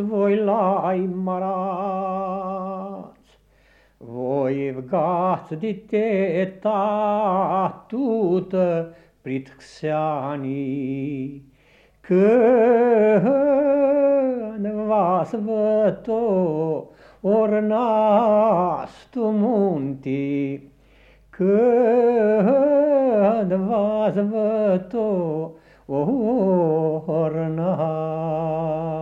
voi lai marați, voi vgați di te ta tută prit xeani, când vas văto ornas tu munti, când vas văto ornați.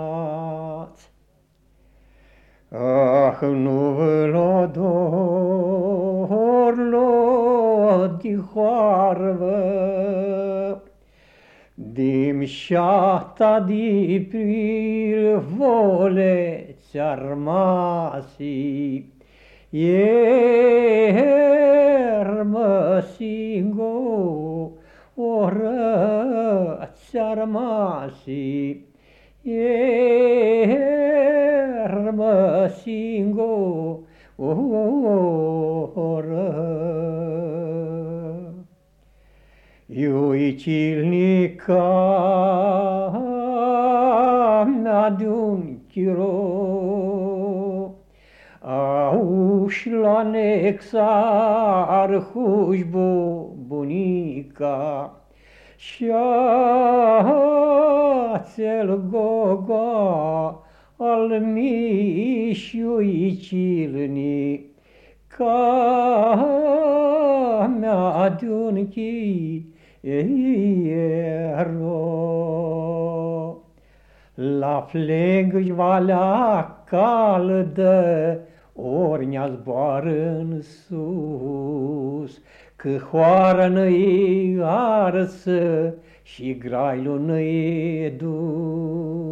Ah, nu vă dor lo di hoarvă, Dimșata di pril voleți armasi, Iermă singo, orăți armasi, Iermă singo ora Юичильника надун киро, а ушланексар хужбо буника. Шацел гога hușbu bunica, Și-a goga al mișiui cilni, Ca mea de un chiro, ero. La fleg își valea caldă, ori ne zboară în sus, Că hoara ne arsă și grailul ne dus.